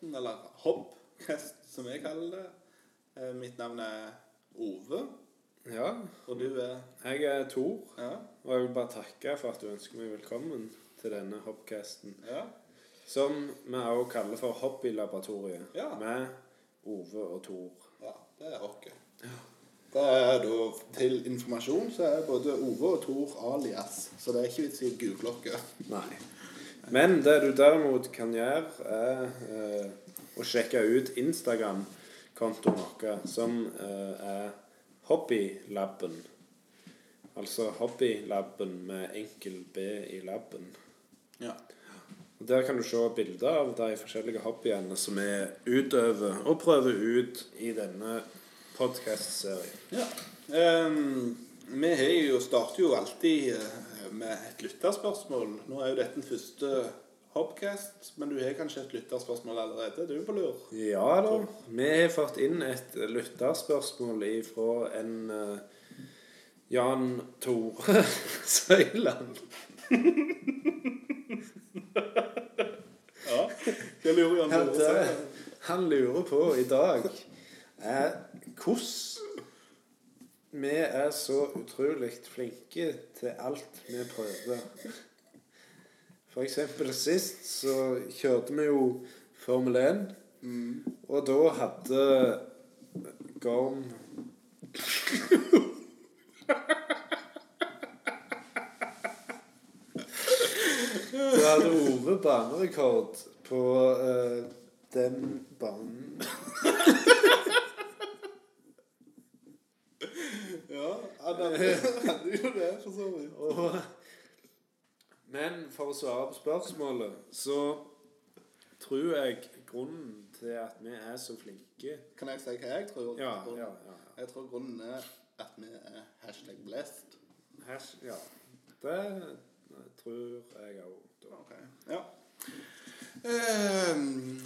podkasten, eller Hobcast, som jeg kaller det. Eh, mitt navn er Ove, Ja, og du er jeg er Tor, Ja. og jeg vil bare takke for at du ønsker meg velkommen til denne hobcasten. ja. Som vi også kaller for Hobbylaboratoriet. Ja. Med Ove og Tor. Ja, det er oss. Det er da til informasjon så er både Ove og Tor alias, så det er ikke vits i å google dere. Men det du derimot kan gjøre, er eh, å sjekke ut Instagram-kontoen vår, som eh, er Hobbylaben. Altså Hobbylaben med enkel B i laben. Ja. Og Der kan du se bilder av de forskjellige hobbyene som vi utøver og prøver ut i denne podcast-serien. Ja. Um, vi har jo, starter jo alltid eh, med et lytterspørsmål. Nå er jo dette den første Hopcast, men du har kanskje et lytterspørsmål allerede? Du er på lur? Ja da. Vi har fått inn et lytterspørsmål fra en uh, Jan Tore Søyland. Ja. Hva lurer Jan Han, Tore Søyland? han lurer på i dag er hvordan vi er så utrolig flinke til alt vi prøver. For eksempel sist så kjørte vi jo Formel 1, og da hadde Gorm Da hadde Ove banerekord på uh, den banen. Ja, hadde det, for så vidt. Og, men for å svare på spørsmålet, så tror jeg grunnen til at vi er så flinke Kan jeg si hva jeg tror? Ja, ja, ja. Jeg tror grunnen er at vi er hashtag blessed. Hash, ja. Det tror jeg òg. Ok, ja. Ehm,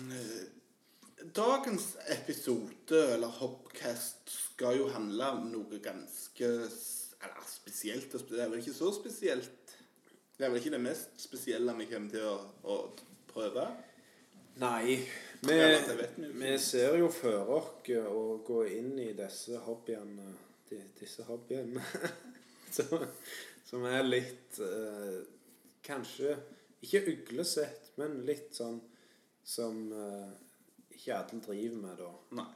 dagens episode, eller Hopcast, skal jo handle om noe ganske eller spesielt. Det er vel ikke så spesielt. Det er vel ikke det mest spesielle vi kommer til å, å prøve. Nei. Vi, vi ser jo for oss å gå inn i disse hobbyene de, Disse hobbyene som, som er litt eh, Kanskje ikke uglesett, men litt sånn som eh, ikke alle driver med, da. Nei.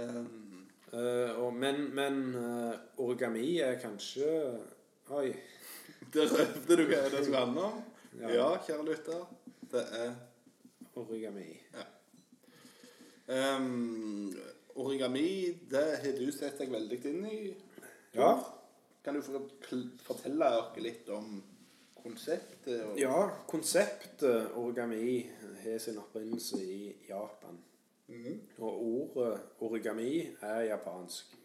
Um, uh, og, men men uh, origami er kanskje Oi. det røpte du hva det skulle handle om. Ja. Ja, kjære lytter. Det er Origami. ehm, Origami, det har du sett deg veldig inn i. Ja. Kan du fortelle oss litt om konseptet? Og... Ja, konseptet origami har sin opprinnelse i Japan. Mhm. Og ordet origami er japansk.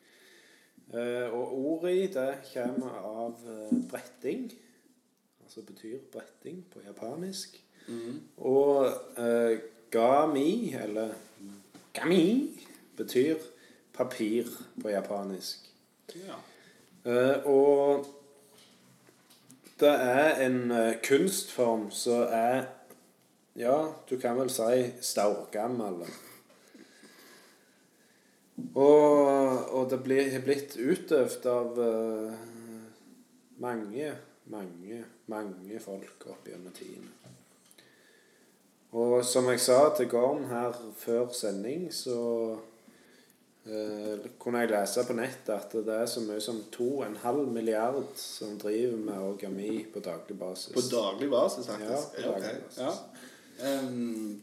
Eh, og ori, det kommer av eh, bretting. Altså betyr bretting på japanisk. Mhm. Og eh, gami, eller gami, betyr papir på japanisk. Ja. Eh, og det er en eh, kunstform som er Ja, du kan vel si staurgammel. Og, og det blir, har blitt utøvd av uh, mange, mange, mange folk opp gjennom tidene. Og som jeg sa til Gorm her før sending, så eh, kunne jeg lese på nettet at det er så mye som 2,5 milliard som driver med origami på daglig basis. På daglig basis, faktisk? Ja, på daglig basis. Ja. Um,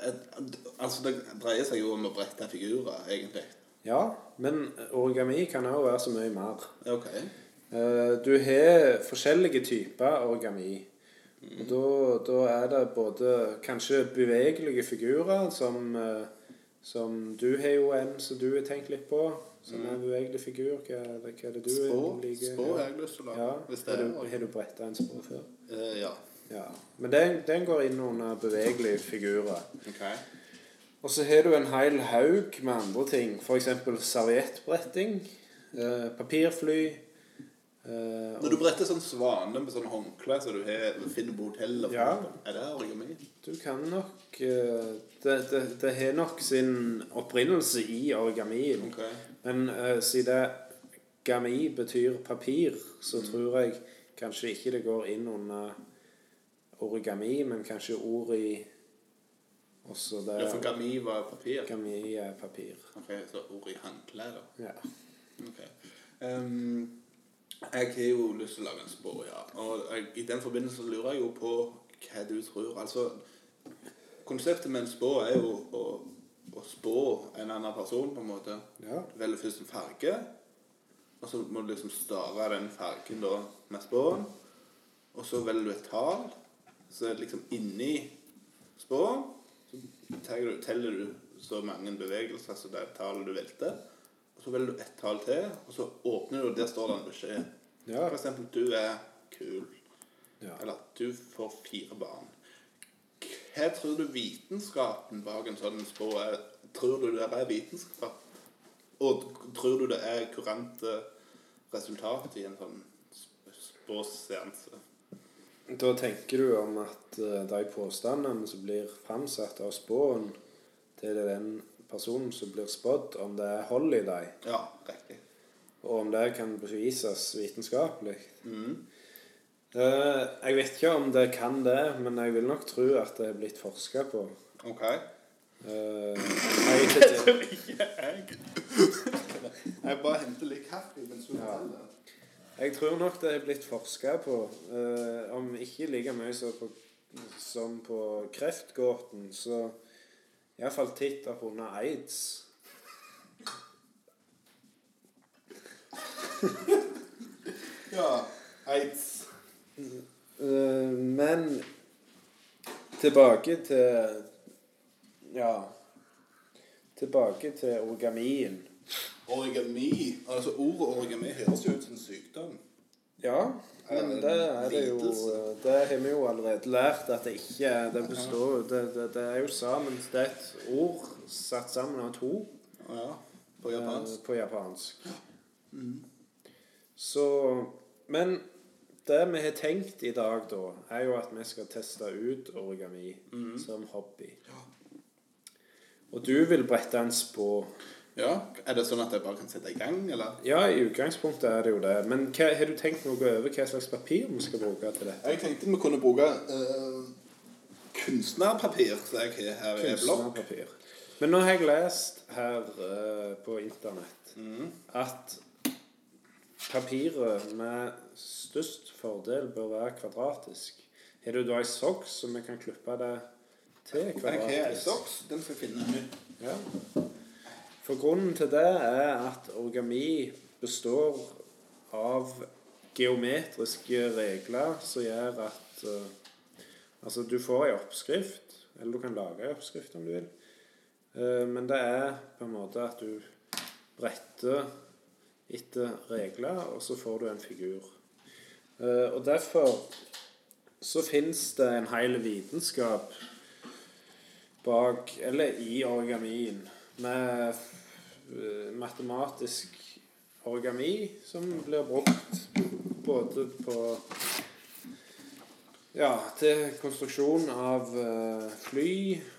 et, altså, det dreier seg jo om å brette figurer, egentlig. Ja, men origami kan òg være så mye mer. Ok. Eh, Du har forskjellige typer origami. Og da, da er det både kanskje bevegelige figurer, som, eh, som Du har jo en som du har tenkt litt på, som er en bevegelig figur. Hva, hva er det du Spå, liker? spå har jeg lyst til å lage. Ja, har du, har du bretta en spå før? Uh, ja. Ja. Men den, den går inn under bevegelige figurer. Ok. Og så har du en hel haug med andre ting. F.eks. serviettbretting, Uh, papirfly, Eh, Når du bretter sånn svane med sånn håndkle som du har, finner på hotell Ja. Er det origami? Du kan nok uh, det, det, det har nok sin opprinnelse i origamien. Okay. Men uh, siden gami betyr papir, så Mm. tror jeg kanskje ikke det går inn under origami, men kanskje ord i også det Ja, for gami var papir. Gami er papir. Ok, Så ord i håndkle, da. Ja. Ok. Ehm, jeg har jo lyst til å lage en spor, ja. Og jeg, i den forbindelse lurer jeg jo på hva du tror. Altså, konseptet med en spå er jo å, å spå en annen person, på en måte. ja. Du velger først en farge, og så må du liksom stave den fargen da med spåen. Og så velger du et tall, så er det liksom inni spåen. Så teller du, så mange bevegelser som det tallet du valgte. Og så velger du ett tall til, og så åpner du, og der står det en beskjed. Ja. For eksempel 'du er kul', ja. eller 'du får fire barn'. Hva tror du vitenskapen bak en sånn spå er? Tror du det er vitenskap? Og tror du det er kurante resultat i en sånn sp- spåseanse? Da tenker du om at eh, de påstandene som blir framsatt av spåen til den personen som blir spådd, om det er hold i dem, Ja, riktig. og om det kan bevises vitenskapelig. Mm. Eh, jeg vet ikke om det kan det, men jeg vil nok tro at det er blitt forska på. Ok. Eh, jeg, tror Ikke jeg. Jeg bare henter litt kaffe mens du forteller. jeg tror nok det er blitt forska på. eh, om ikke like mye som på, som på kreftgåten, så iallfall titt opp under aids. Ja. Aids. Eh, men tilbake til Ja. Tilbake til origamien. Origami. Altså ordet origami høres jo ut som en sykdom. Ja, men det er det jo eh, Det har vi jo allerede lært at det ikke. Det består det, det, det er jo sammen Det er et ord satt sammen av to Ja. På japansk. eh, på japansk. Så Men det vi har tenkt i dag, da, er jo at vi skal teste ut origami som hobby. Og du vil brette en spå. Ja. Er det sånn at jeg bare kan sette i gang, eller? Ja, i utgangspunktet er det jo det. Men hva, har du tenkt noe over hva slags papir vi skal bruke til dette? Jeg tenkte vi kunne bruke uh, kunstnerpapir som jeg har her i blokk. Men nå har jeg lest her uh, på internett Mm. at papiret med størst fordel bør være kvadratisk. Har du da ei sokk som vi kan klippe det til kvadratisk? Jeg har ei soks. Den skal jeg finne. Ja. For grunnen til det er at origami består av geometriske regler som gjør at uh, Altså, du får ei oppskrift, eller du kan lage ei oppskrift om du vil. uh, men det er på en måte at du bretter etter regler, og så får du en figur. Uh, og derfor så fins det en hel vitenskap bak, eller i origamien, med matematisk origami som blir brukt både på ja, til konstruksjon av eh, fly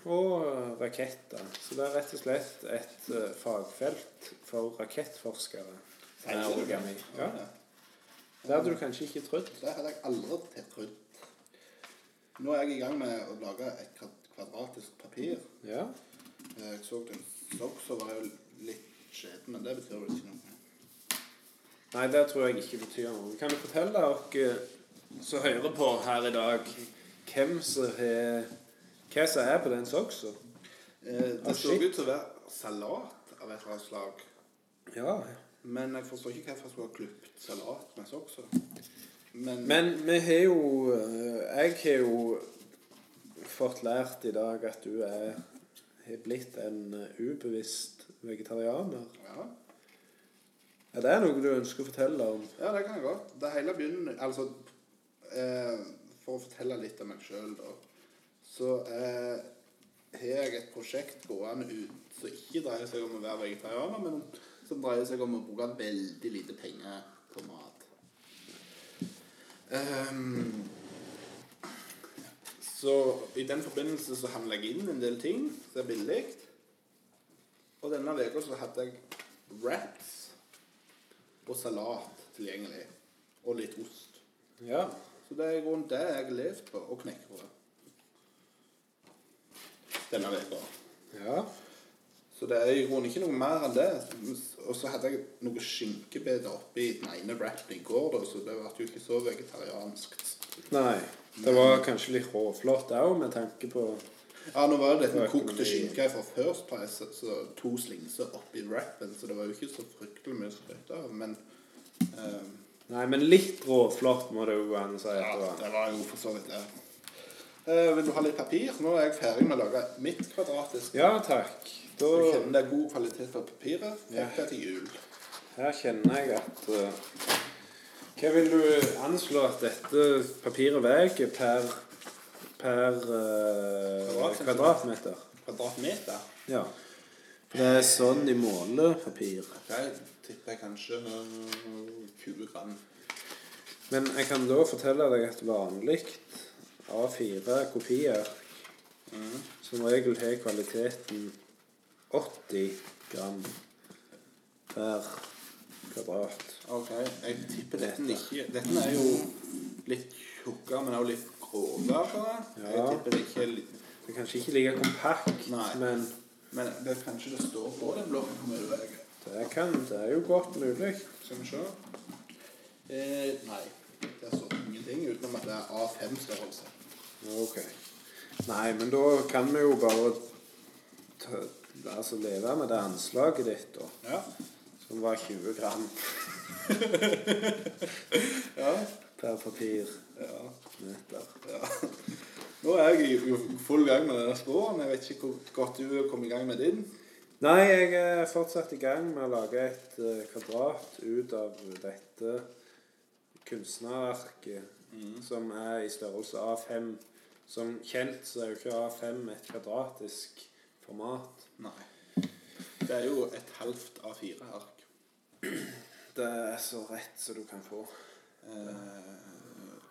og eh, raketter. Så det er rett og slett et eh, fagfelt for rakettforskere. Er origami. Ja. Det hadde du kanskje ikke trodd. Det hadde jeg aldri trodd. Nå er jeg i gang med å lage et kvadratisk papir. Ja. Eh, Jeg så den sokk, så var litt skjeden, men det betyr vel ikke noe. Nei, det tror jeg ikke betyr noe. Kan du fortelle dere som hører på her i dag, hvem som har Hva som er på den soksa? Eh, Ah, Det så ut til å være salat av et eller annet slag. Ja. Men jeg forstår ikke hvorfor jeg skulle ha klippet salat med soksa. Men, Men vi har jo eh, Jeg har jo fått lært i dag at du er har blitt en eh, ubevisst vegetarianer. ja. Er det noe du ønsker å fortelle om? ja, det kan jeg godt. Det hele begynner Altså, eh, for å fortelle litt om meg sjøl, da, så eh, har jeg et prosjekt gående ut som ikke dreier seg om å være vegetarianer, men som dreier seg om å bruke veldig lite penger på mat. Um, så i den forbindelse så handler jeg inn en del ting som er billig. Og denne uka så hadde jeg wraps og salat tilgjengelig. Og litt ost. Ja. Så det er i grunnen det jeg levd på. Og knekkebrød. Denne uka. Ja. Så det er i grunnen ikke noe mer enn det. Og så hadde jeg noe skinkebeter oppi den ene wrapen i går, så det ble jo ikke så vegetariansk. Nei. Det var kanskje litt råflott òg, med tanke på Ja, nå var det dette Det kokte økonomi. skinke fra First Price, så to slingser oppi wrappen, så det var jo ikke så fryktelig mye å skryte av, men ehm, Nei, men litt råflott må det jo gå an å si Ja, det var. jo for så vidt det. Uh, vil du ha litt papir? Nå er jeg ferdig med å lage mitt kvadratiske. Ja takk. Da Du kjenner det er god kvalitet på papiret. Ja. Fikk det til jul. her kjenner jeg at uh, Hva vil du anslå at dette papiret veier per, per uh, kvadratmeter? Kvadratmeter. Ja. Det er sånn de måler papir. Jeg tipper kanskje øh, 20 gram. Men jeg kan da fortelle deg at vanlig A4 kopier Mm. som regel har kvaliteten 80 gram per kvadrat. Ok, jeg tipper dette Dette er jo litt tjukkere, men også litt grovere. Jeg Ja. tipper det ikke er Det er kanskje ikke like kompakt, Nei. men Men det er kanskje det står på den blokken hvor mye det veier. det, kan, det er jo godt mulig. Skal vi se. Eh, nei. Det står ingenting utenom at det er A5-størrelse. Ok. Nei, men da kan vi jo bare ta, altså leve med det anslaget ditt, da. Ja. Som var 20 gram ja. per papir. Ja. Ja. Nå er jeg i full gang med denne spåren. Jeg vet ikke hvor godt du har kommet i gang med din. Nei, jeg er fortsatt i gang med å lage et eh, kvadrat ut av dette kunstnerverket, som er i størrelse A5. Som kjent så er jo ikke A5 et kvadratisk format. Nei. Det er jo et halvt A4-ark. Det er så rett som du kan få. Eh,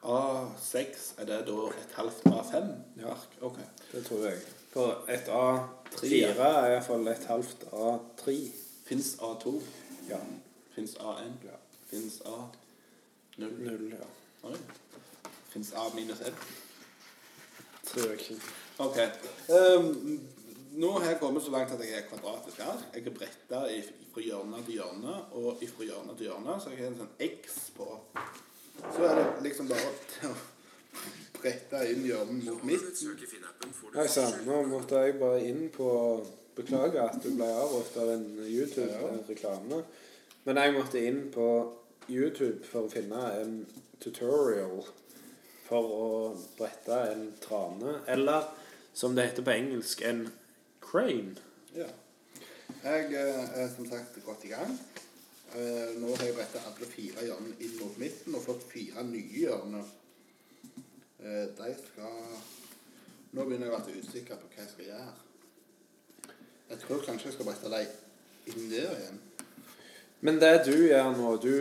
A6, er det da et halvt A5-ark? Ok. Det tror jeg. For et A4 er iallfall et halvt A3. Fins A2? Ja. Fins A1? Ja. Fins A0? Null, ja. Oi. Fins A minus 1? Tror jeg ikke. Ok. Um, nå har jeg kommet så langt at jeg er kvadratisk ark. Jeg er bretta fra hjørne til hjørne, og fra hjørne til hjørne så jeg har en sånn X på. Så er det liksom bare å brette inn hjørnet mot midten. Hei sann, nå måtte jeg bare inn på Beklager at du ble avbrutt av en YouTube-reklame. Men jeg måtte inn på YouTube for å finne en tutorial for å brette en trane. Eller som det heter på engelsk, en crane. Ja. Jeg eh, er som sagt godt i gang. Eh, Nå har jeg bretta alle fire hjørnene inn mot midten og fått fire nye hjørner. Eh, De skal Nå begynner jeg å være usikker på hva jeg skal gjøre. Jeg tror kanskje jeg skal brette dem inn der igjen. Men det du gjør nå, du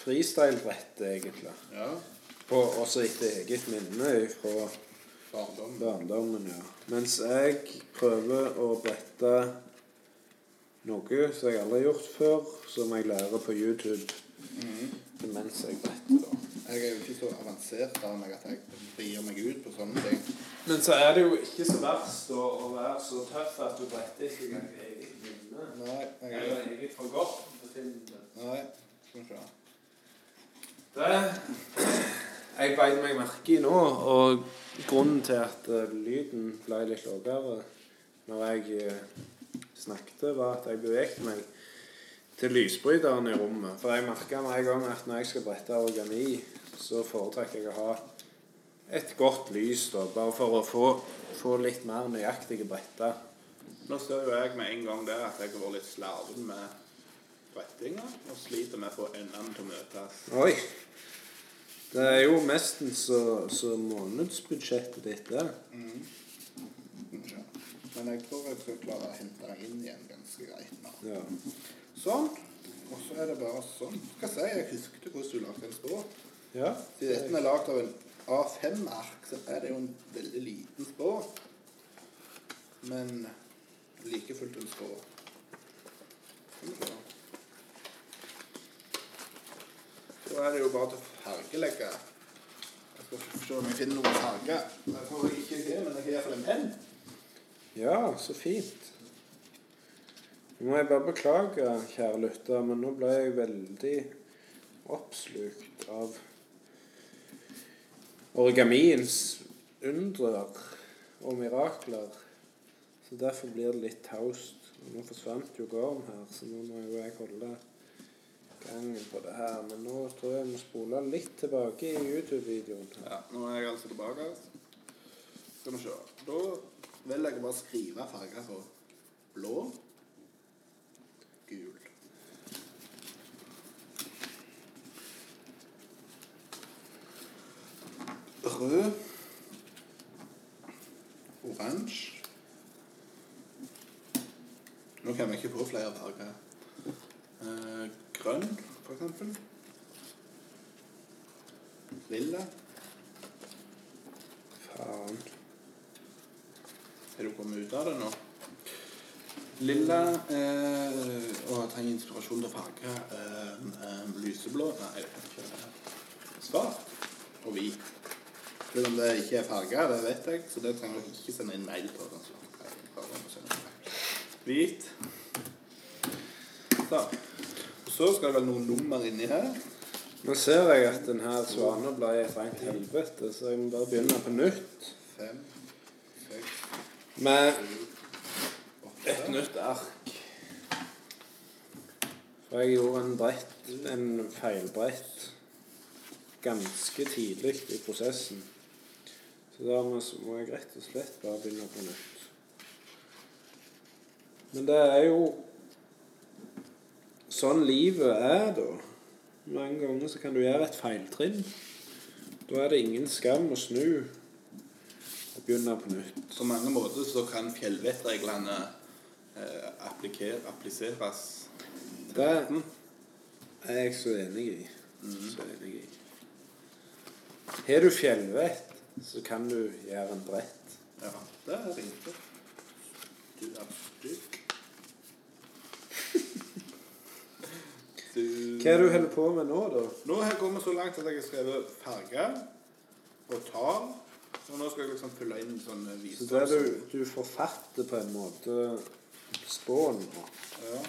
freestyle-bretter egentlig. Ja. På, også etter eget minne fra barndommen. barndommen, ja. Mens jeg prøver å brette noe som jeg aldri har gjort før, som jeg lærer på YouTube mens jeg bretter. da. Jeg er jo ikke så avansert av meg at jeg begir meg ut på sånne ting. Men så er det jo ikke så verst å, å være så tøff at du bretter ikke engang eget minne. Nei, jeg er Eller eget for godt. for filmen. Nei, skal vi se. Det Jeg beit meg merke i nå, og grunnen til at eh, lyden ble litt lavere når jeg eh, snakket, var at jeg bevegde meg til lysbryteren i rommet. For jeg merka med en gang at når jeg skal brette origami, så foretrekker jeg å ha et godt lys, da, bare for å få, få litt mer nøyaktige bretter. Nå ser jo jeg med en gang der at jeg har vært litt slarven med brettinga og sliter med å få endene til å møtes. Oi! Det er jo nesten så, så månedsbudsjettet ditt det. Mm. Men jeg tror jeg skal klare å hente den inn igjen ganske greit nå. Ja. Sånn. Og så er det bare sånn. Hva sier jeg? Husket hvordan du lagde en spå. Ja. Siden dette er lagd av en A5-ark, så er det jo en veldig liten spå. Men like fullt en spå. Skal. Så er det jo bare til å fargelegge. Jeg skal se om jeg finner noen farger. Jeg får ikke det, men jeg har iallfall en penn. Ja, så fint. Nå må jeg bare beklage, kjære lytter, men nå ble jeg veldig oppslukt av origamiens undrer og mirakler. Så derfor blir det litt taust. Nå forsvant jo gården her, så nå må jo jeg holde gangen på det her. Men nå tror jeg vi må spole litt tilbake i YouTube-videoen. Ja, nå er jeg altså tilbake. Skal vi se. Da vil jeg bare skrive farger på blå, gul. Rød. Oransje. Nå kan vi ikke på flere farger. Eh, grønn, for eksempel. Lilla. Faen. Er du kommet ut av det nå? Lilla eh, Og jeg trenger inspirasjon til farge. Eh, eh, lyseblå Nei, ikke. Svart og hvit. Selv om det ikke er farga, det vet jeg, så det trenger jeg ikke sende inn mail på. Å mail. Hvit. Så. Så skal det vel noen nummer inni her. Nå ser jeg at denne svanebladet ble et rent helvete, så jeg må bare begynne på nytt. Fem, Med et nytt ark. For jeg gjorde en brett, en feilbrett, ganske tidlig i prosessen. Så dermed må jeg rett og slett bare begynne på nytt. Men det er jo sånn livet er, da. Mange ganger så kan du gjøre et feiltrinn. Da er det ingen skam å snu begynne på nytt. På mange måter så kan fjellvettreglene eh, appliseres. Det er jeg så enig i. Så enig i. Har du fjellvett, så kan du gjøre en brett. Ja, det er riktig. Du er stygg. Du... Hva er det du holder på med nå, da? Nå har jeg kommet så langt at jeg har skrevet farger og tall. Og nå skal jeg liksom fylle inn sånne Så det er du, du forfatter på en måte spåen. Ja.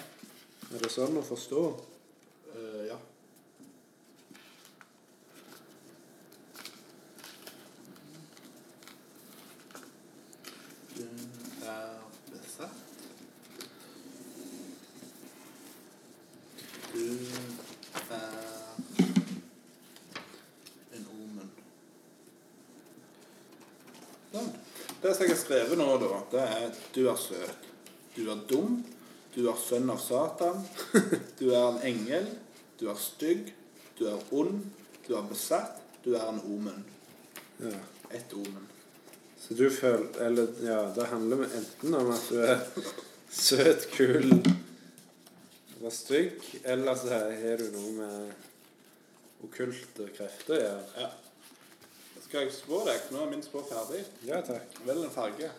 Er det sånn å forstå? Uh, ja. Du er besatt. Du er en omen. Sånn. Det som jeg har skrevet nå, da, det er du er søt. Du er dum. Du er sønn av Satan. Du er en engel. Du er stygg. Du er ond. Du er besatt. Du er en omen. Ja. Et omen. Så du føler Eller ja, det handler enten om at du er søt, kul og stygg, eller så har du noe med okkulte krefter å gjøre. Ja. Skal jeg spå deg? Nå er min spå ferdig. Ja takk. Velg en farge.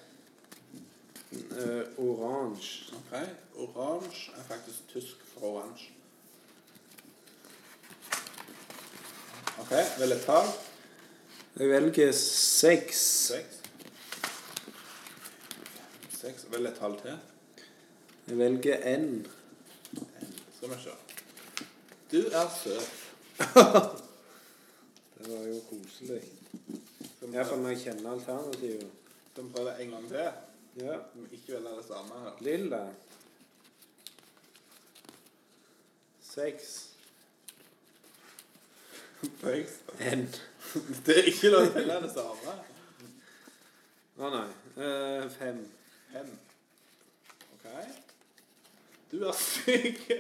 Uh, Oransje. Ok. Oransje er faktisk tysk for oransje. Ok, velg et tall. Jeg velger seks. Seks. Seks. Velg et tall til. Jeg velger N. Skal vi se. Du er søt. Det var jo koselig. Iallfall når jeg kjenner alternativet. skal vi prøve en gang til? Ja. Vi ikke velge det samme her. Lilla. Seks. Seks. N. Det er ikke lov å velge det samme. Å nei. Eh, fem. Fem. Ok. Du er stygg.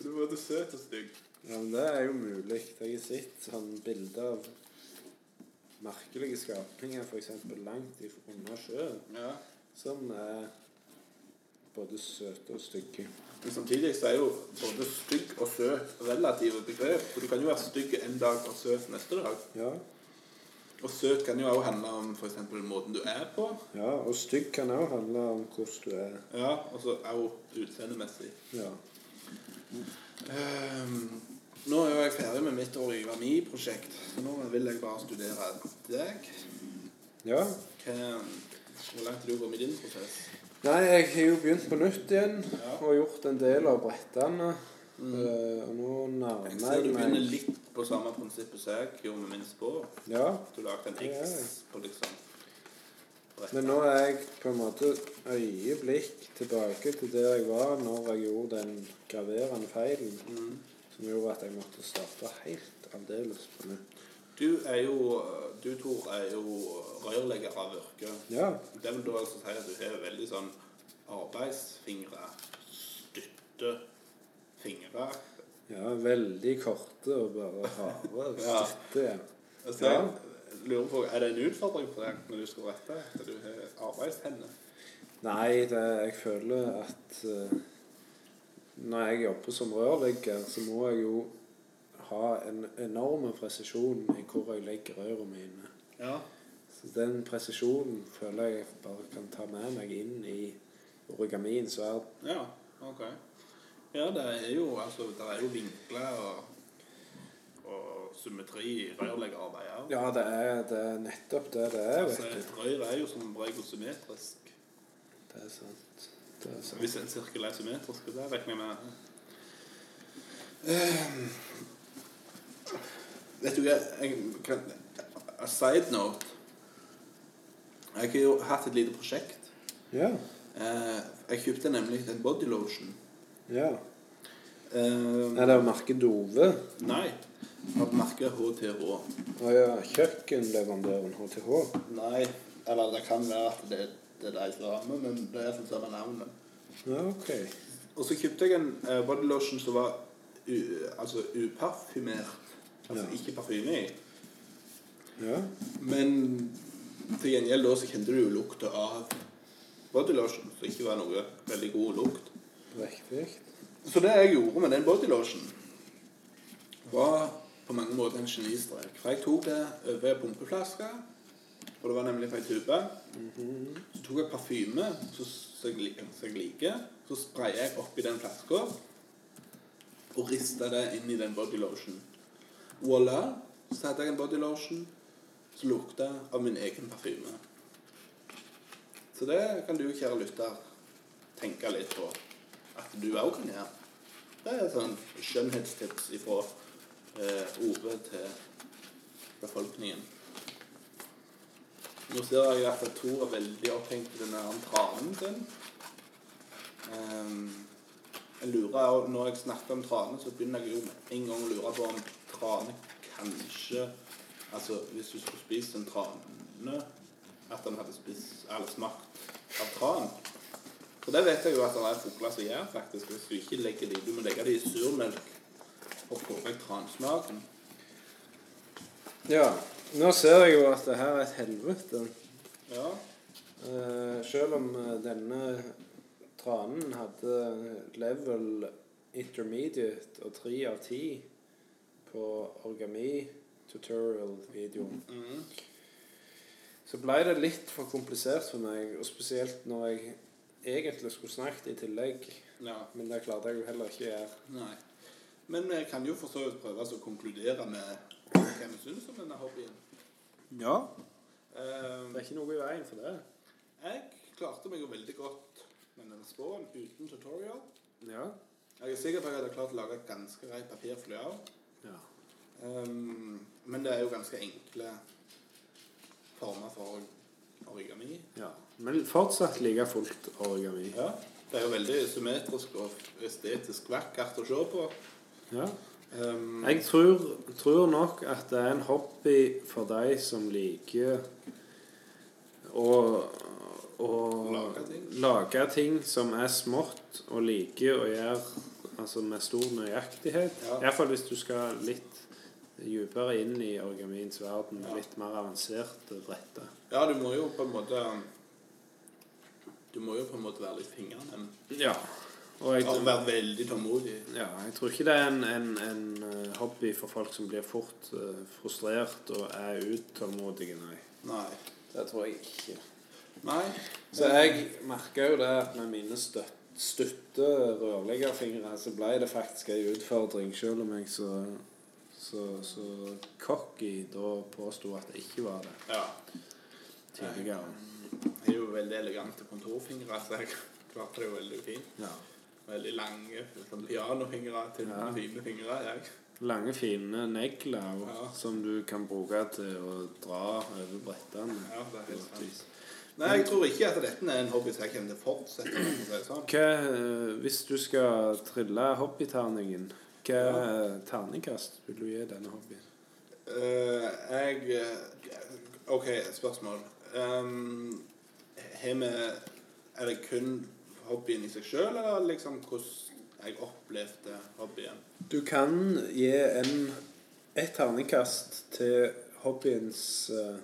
Du er både søt og stygg. Ja, men det er jo mulig. Jeg har sett sånn bilder av merkelige skapninger, f.eks. langt unna sjøen, Ja. som er både søte og stygge. Men samtidig så er jo både stygg og søt relative begrep. For du kan jo være stygg en dag og søt neste dag. Ja. Og søt kan jo også handle om f.eks. måten du er på. ja. Og stygg kan òg handle om hvordan du er. Ja, og så også utseendemessig. Ja. Ehm, nå er jo jeg ferdig med mitt origami-prosjekt, nå vil jeg bare studere deg. ja. Hva, hvor langt er du gått med din prosess? Nei, jeg har jo begynt på nytt igjen Ja. og gjort en del av brettene. Mm. Eh, og nå Jeg nærmer ser du begynner litt på samme prinsippet som jeg gjorde med min spå. Ja, Du lagde en X jeg. på liksom brettet. men nå er jeg på en måte øyeblikk tilbake til der jeg var når jeg gjorde den graverende feilen Mm. Som gjorde at jeg måtte starte helt aldeles på nytt. Du er jo Du, Tor, er jo rørlegger av yrke. Ja, Det vil da altså si at du har veldig sånn arbeidsfingre. Støtte fingre. ja veldig korte og bare harde Ja. støtte. Ja. Altså, Ja. jeg lurer på, Er det en utfordring for deg når du skal rette? At du har arbeidshender? Nei, det, jeg føler at eh, når jeg jobber som rørlegger, så må jeg jo ha en enorm presisjon i hvor jeg legger rørene mine. Ja. Så den presisjonen føler jeg bare kan ta med meg inn i origamiens verden. Ja, ok. Ja, det er jo, altså, det er jo vinkler og, og symmetri i rørleggerarbeidet. Ja, det er, det er nettopp det det er, Altså, et rør er jo som regel symmetrisk. Det er sant. Er sant. Hvis en sirkel er symmetrisk, det regner jeg med. uh, vet du hva jeg kan, A side note. Jeg har jo hatt et lite prosjekt. Ja. Uh, jeg kjøpte nemlig en bodylotion. ja. Eh, Er det merket Dove? Nei. Av merket HTH. Å ja, kjøkkenleverandøren HTH. Nei. Eller det kan være at det, det er de samme, men det er som samme navnet. Ja, ok. Og så kjøpte jeg en uh, bodylotion som var u, altså uparfymert. Altså Ja. ikke parfyme i. Ja. Men til gjengjeld da så kjente du jo lukta av bodylotion, som ikke var noe veldig god lukt. Riktig. Så det jeg gjorde med den bodylotion, var på mange måter en genistrek. For jeg tok det over ei pumpeflaske, og det var nemlig på ei tube. Så tok jeg parfyme så, så, jeg, som jeg liker, så sprayet jeg oppi den flaska og rista det inn i den bodylotion. Voilà, så hadde jeg en bodylotion som lukta av min egen parfyme. Så det kan du, kjære lytter, tenke litt på at du òg kan gjøre. Det er sånn skjønnhetstips ifra eh, Ove til befolkningen. Nå ser jeg at Tor er veldig opphengt i denne tranen sin. Ehm, jeg lurer Når jeg snakker om trane, så begynner jeg jo en gang å lure på om trane kanskje Altså hvis du skulle spist en trane, at den hadde spist eller smakt av tran. For det vet jeg jo at det er fugler som gjør, faktisk. Hvis du ikke legger dem, du må legge dem i surmelk og få vekk transmaken. Ja. Nå ser jeg jo at det her er et helvete. Ja. Uh, selv om eh, denne tranen hadde level intermediate og tre av ti på origami tutorial-videoen, Mhm. så ble det litt for komplisert for meg, og spesielt når jeg egentlig skulle snakket i tillegg. ja. Men det klarte jeg jo heller ikke å gjøre. Nei. Men vi kan jo for så vidt prøve å konkludere med vi syns om denne hobbyen. Ja. Um, Det er ikke noe i veien for det. jeg klarte meg jo veldig godt med denne spåen uten tutorial. Ja. Jeg er sikker på at jeg hadde klart å lage et ganske greit papirfly av. ja. Um, men det er jo ganske enkle former for origami. ja. Men fortsatt like fullt origami. Ja. Det er jo veldig symmetrisk og estetisk vakkert å se på. Ja. Ehm, Jeg tror, tror nok at det er en hobby for de som liker å, å Lage ting. lage ting som er smått, og liker å gjøre altså med stor nøyaktighet. Ja. Iallfall hvis du skal litt dypere inn i origamiens verden, Ja. litt mer avanserte bretter. Ja, du må jo på en måte Du må jo på en måte være litt fingernem. Ja. Og jeg, Har vært veldig tålmodig. ja, jeg tror ikke det er en, en, en eh, hobby for folk som blir fort uh, frustrert og er utålmodige, nei. Nei. Det tror jeg ikke. Nei. Så jeg merka jo det at med mine støtte, stutte rørleggerfingre så ble det faktisk ei utfordring, selv om jeg så så, så cocky da påsto at det ikke var det Ja. tidligere. Jeg er jo veldig elegante kontorfingre, så jeg klarte det jo veldig fint. Ja. Veldig lange sånn pianofingre til Ja. fine fingre. Jeg. Lange, fine negler Ja. som du kan bruke til å dra over brettene. Ja, det er helt sant. Nei, jeg tror ikke at dette er en hobby som jeg kommer til å fortsette med. Sånn. Hva, eh, hvis du skal trille hobbyterningen, hva terningkast vil du gi denne hobbyen? Uh, jeg eh, OK, spørsmål. Um, har vi Er det kun hobbyen i seg sjøl, eller liksom hvordan jeg opplevde hobbyen? Du kan gi en et terningkast til hobbyens uh,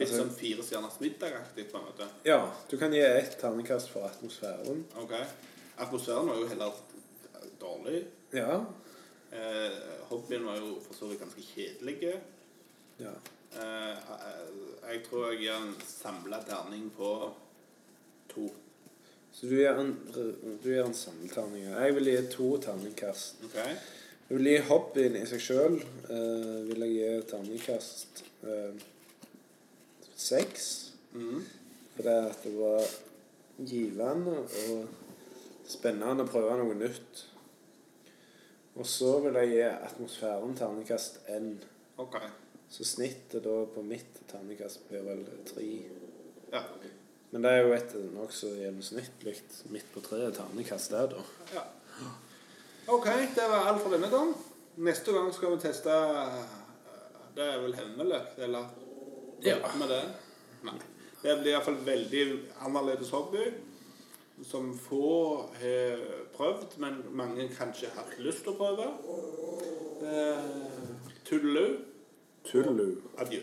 Litt Altså- sånn Fire stjerners middag-aktig, på en måte. Ja, du kan gi et terningkast for atmosfæren. OK. Atmosfæren var jo heller dårlig. Ja. Eh, hobbyen var jo for så vidt ganske kjedelig. ja. Eh, jeg tror jeg gir en samla terning på to. Så du gir en, du gir en samleterning. Jeg vil gi to terningkast. Okay. Jeg vil gi hobbyen i seg sjøl. Uh, vil jeg gi terningkast eh, seks. Mhm. Fordi at det var givende og spennende å prøve noe nytt. Og så vil jeg gi atmosfæren terningkast N. OK. Så snittet da på mitt terningkast blir vel tre. Ja. Men det er jo et nokså gjennomsnittlig midt på treet ternekast der, da. ja. OK, det var alt for denne gang. Neste gang skal vi teste eh, Det er vel hemmelig, eller? Ja. Med det? Nei. Det blir iallfall veldig annerledes hobby. Som få har prøvd, men mange kanskje har hatt lyst til å prøve. Eh, Tullu. Tullu. Adjø.